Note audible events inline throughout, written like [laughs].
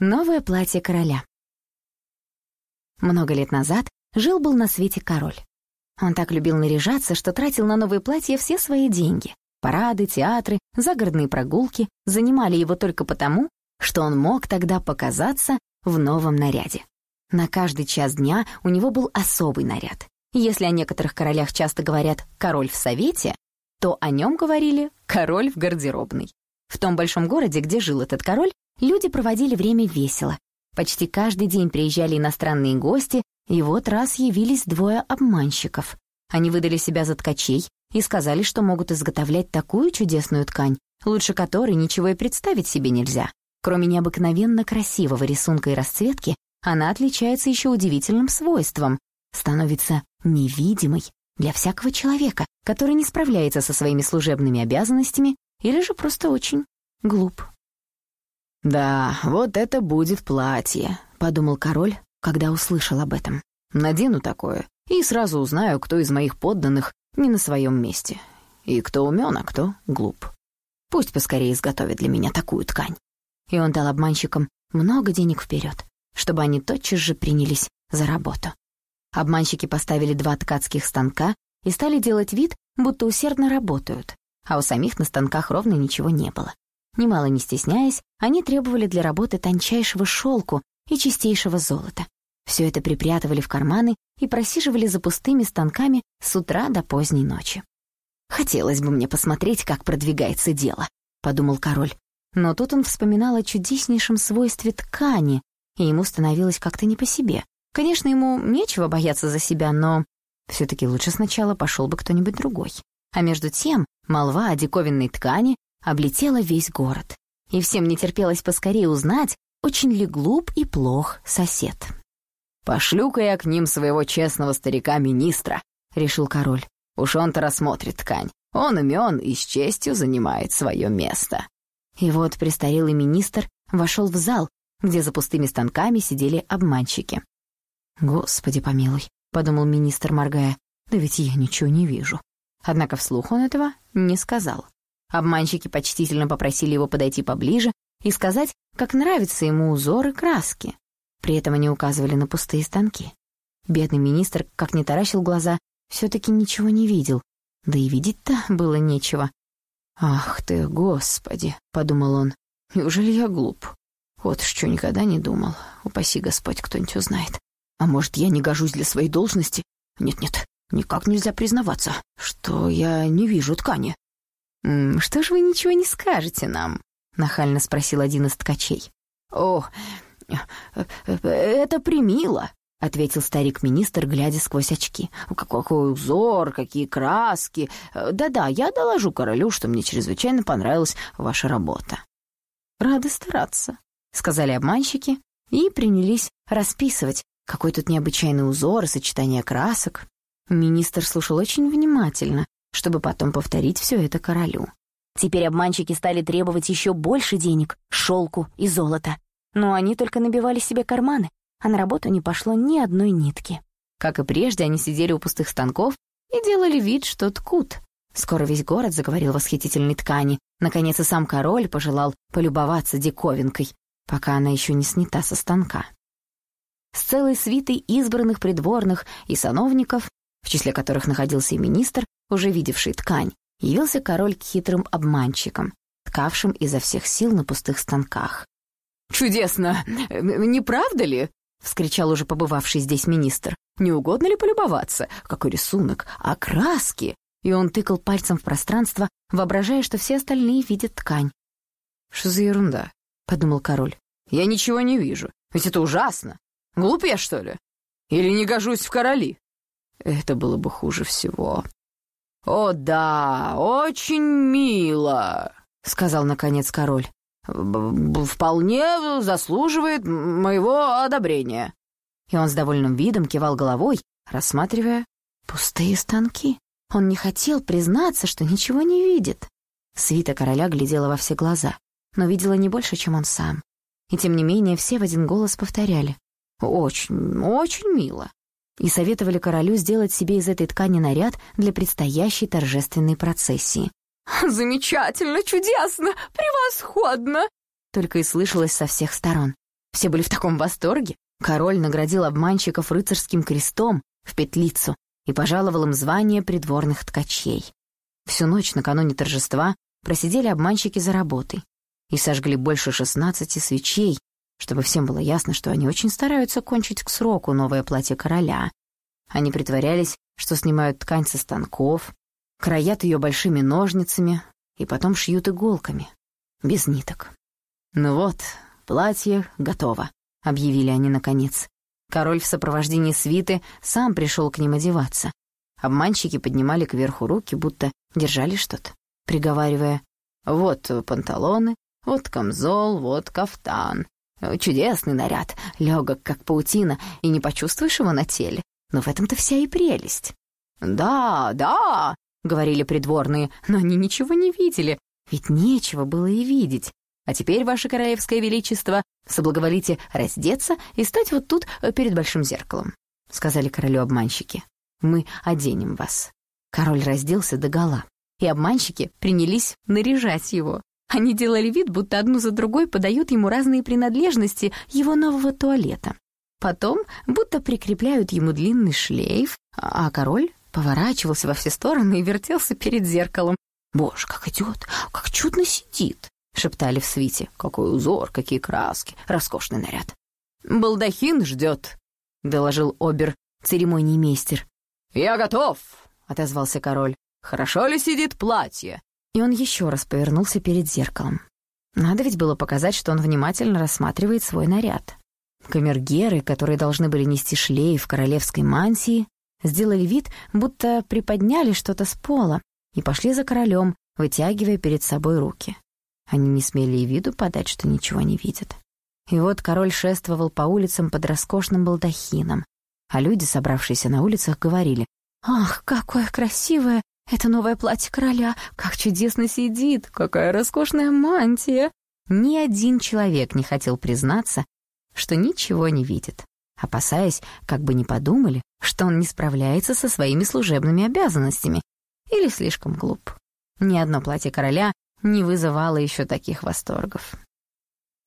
Новое платье короля. Много лет назад жил-был на свете король. Он так любил наряжаться, что тратил на новые платья все свои деньги. Парады, театры, загородные прогулки занимали его только потому, что он мог тогда показаться в новом наряде. На каждый час дня у него был особый наряд. Если о некоторых королях часто говорят «король в совете», то о нем говорили «король в гардеробной». В том большом городе, где жил этот король, Люди проводили время весело. Почти каждый день приезжали иностранные гости, и вот раз явились двое обманщиков. Они выдали себя за ткачей и сказали, что могут изготовлять такую чудесную ткань, лучше которой ничего и представить себе нельзя. Кроме необыкновенно красивого рисунка и расцветки, она отличается еще удивительным свойством — становится невидимой для всякого человека, который не справляется со своими служебными обязанностями или же просто очень глуп. «Да, вот это будет платье», — подумал король, когда услышал об этом. «Надену такое и сразу узнаю, кто из моих подданных не на своем месте. И кто умен, а кто глуп. Пусть поскорее изготовит для меня такую ткань». И он дал обманщикам много денег вперед, чтобы они тотчас же принялись за работу. Обманщики поставили два ткацких станка и стали делать вид, будто усердно работают, а у самих на станках ровно ничего не было. Немало не стесняясь, они требовали для работы тончайшего шелку и чистейшего золота. Все это припрятывали в карманы и просиживали за пустыми станками с утра до поздней ночи. «Хотелось бы мне посмотреть, как продвигается дело», — подумал король. Но тут он вспоминал о чудеснейшем свойстве ткани, и ему становилось как-то не по себе. Конечно, ему нечего бояться за себя, но все-таки лучше сначала пошел бы кто-нибудь другой. А между тем молва о диковинной ткани облетела весь город. И всем не терпелось поскорее узнать, очень ли глуп и плох сосед. «Пошлю-ка я к ним своего честного старика-министра», — решил король. «Уж он-то рассмотрит ткань. Он умен и с честью занимает свое место». И вот престарелый министр вошел в зал, где за пустыми станками сидели обманщики. «Господи помилуй», — подумал министр, моргая, «да ведь я ничего не вижу». Однако вслух он этого не сказал. Обманщики почтительно попросили его подойти поближе и сказать, как нравятся ему узоры краски. При этом они указывали на пустые станки. Бедный министр, как не таращил глаза, все-таки ничего не видел. Да и видеть-то было нечего. «Ах ты, Господи!» — подумал он. «Неужели я глуп? Вот что никогда не думал. Упаси Господь, кто-нибудь узнает. А может, я не гожусь для своей должности? Нет-нет, никак нельзя признаваться, что я не вижу ткани. «Что ж вы ничего не скажете нам?» — нахально спросил один из ткачей. «О, это примило», — ответил старик-министр, глядя сквозь очки. «Какой узор, какие краски! Да-да, я доложу королю, что мне чрезвычайно понравилась ваша работа». «Рады стараться», — сказали обманщики и принялись расписывать, какой тут необычайный узор и сочетание красок. Министр слушал очень внимательно, чтобы потом повторить все это королю. Теперь обманщики стали требовать еще больше денег, шелку и золота. Но они только набивали себе карманы, а на работу не пошло ни одной нитки. Как и прежде, они сидели у пустых станков и делали вид, что ткут. Скоро весь город заговорил восхитительной ткани. Наконец и сам король пожелал полюбоваться диковинкой, пока она еще не снята со станка. С целой свитой избранных придворных и сановников, в числе которых находился и министр, уже видевший ткань, явился король к хитрым обманщикам, ткавшим изо всех сил на пустых станках. «Чудесно! Не правда ли?» — вскричал уже побывавший здесь министр. «Не угодно ли полюбоваться? Какой рисунок! А краски!» И он тыкал пальцем в пространство, воображая, что все остальные видят ткань. «Что за ерунда?» — подумал король. «Я ничего не вижу. Ведь это ужасно. Глуп я, что ли? Или не гожусь в короли?» Это было бы хуже всего. «О да, очень мило», — сказал наконец король. «Вполне заслуживает моего одобрения». И он с довольным видом кивал головой, рассматривая пустые станки. Он не хотел признаться, что ничего не видит. Свита короля глядела во все глаза, но видела не больше, чем он сам. И тем не менее все в один голос повторяли. «Очень, очень мило» и советовали королю сделать себе из этой ткани наряд для предстоящей торжественной процессии. [laughs] «Замечательно, чудесно, превосходно!» Только и слышалось со всех сторон. Все были в таком восторге. Король наградил обманщиков рыцарским крестом в петлицу и пожаловал им звание придворных ткачей. Всю ночь накануне торжества просидели обманщики за работой и сожгли больше шестнадцати свечей, чтобы всем было ясно, что они очень стараются кончить к сроку новое платье короля. Они притворялись, что снимают ткань со станков, краят ее большими ножницами и потом шьют иголками, без ниток. «Ну вот, платье готово», — объявили они наконец. Король в сопровождении свиты сам пришел к ним одеваться. Обманщики поднимали кверху руки, будто держали что-то, приговаривая «Вот панталоны, вот камзол, вот кафтан. Чудесный наряд, легок, как паутина, и не почувствуешь его на теле. Но в этом-то вся и прелесть». «Да, да», — говорили придворные, но они ничего не видели, ведь нечего было и видеть. А теперь, ваше королевское величество, соблаговолите раздеться и стать вот тут э, перед большим зеркалом», — сказали королю обманщики. «Мы оденем вас». Король разделся догола, и обманщики принялись наряжать его. Они делали вид, будто одну за другой подают ему разные принадлежности его нового туалета. Потом будто прикрепляют ему длинный шлейф, а король поворачивался во все стороны и вертелся перед зеркалом. «Боже, как идет, как чудно сидит!» — шептали в свите. «Какой узор, какие краски, роскошный наряд!» «Балдахин ждет!» — доложил обер церемониймейстер. «Я готов!» — отозвался король. «Хорошо ли сидит платье?» И он еще раз повернулся перед зеркалом. Надо ведь было показать, что он внимательно рассматривает свой наряд. Камергеры, которые должны были нести шлейф королевской мантии, сделали вид, будто приподняли что-то с пола и пошли за королем, вытягивая перед собой руки. Они не смели и виду подать, что ничего не видят. И вот король шествовал по улицам под роскошным балдахином, а люди, собравшиеся на улицах, говорили «Ах, какое красивое это новое платье короля! Как чудесно сидит! Какая роскошная мантия!» Ни один человек не хотел признаться, что ничего не видит, опасаясь, как бы не подумали, что он не справляется со своими служебными обязанностями или слишком глуп. Ни одно платье короля не вызывало еще таких восторгов.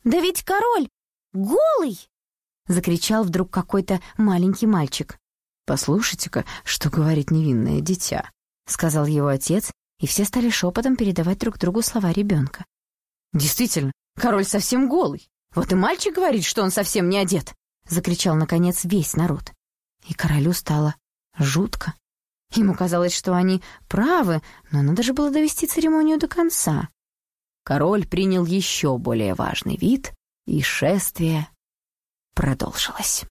«Да ведь король голый!» — закричал вдруг какой-то маленький мальчик. «Послушайте-ка, что говорит невинное дитя», — сказал его отец, и все стали шепотом передавать друг другу слова ребенка. «Действительно, король совсем голый. Вот и мальчик говорит, что он совсем не одет», — закричал, наконец, весь народ. И королю стало жутко. Ему казалось, что они правы, но надо же было довести церемонию до конца. Король принял еще более важный вид, и шествие продолжилось.